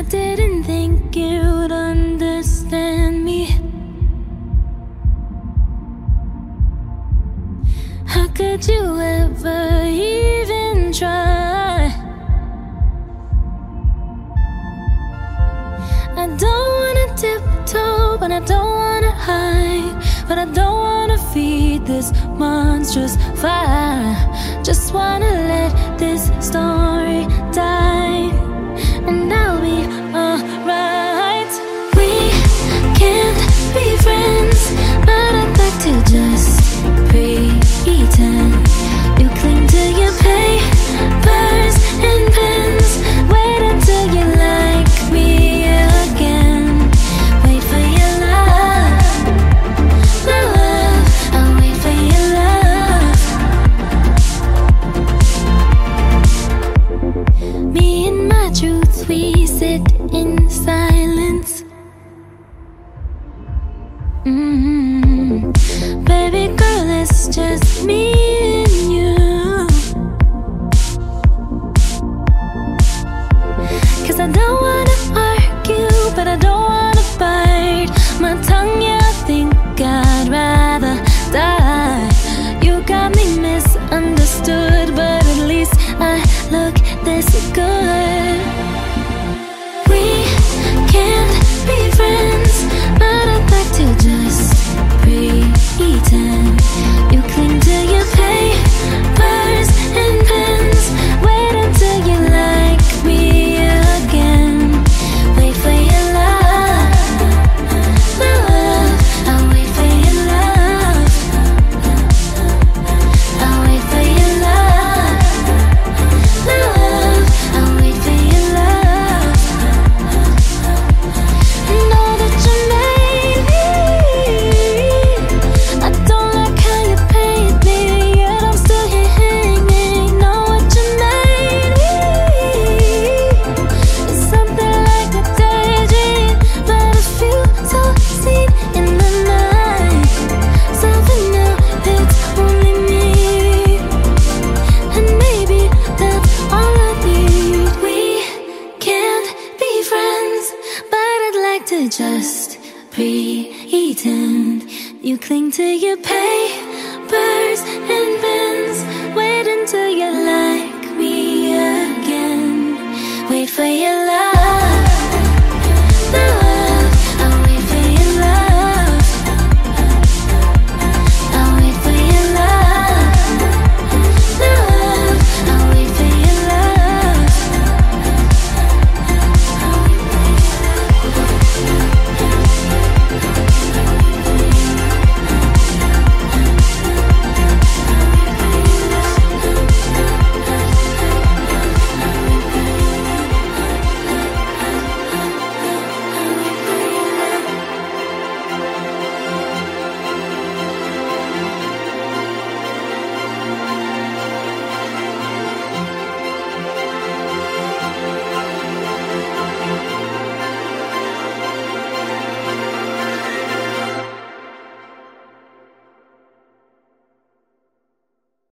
didn't think you'd understand me. How could you ever even try? I don't wanna tiptoe, but I don't wanna hide. But I don't wanna feed this monstrous fire. Just wanna let this story die, we sit in silence. mm Baby girl, it's just me just pretend you cling to your papers and pens, wait until your life.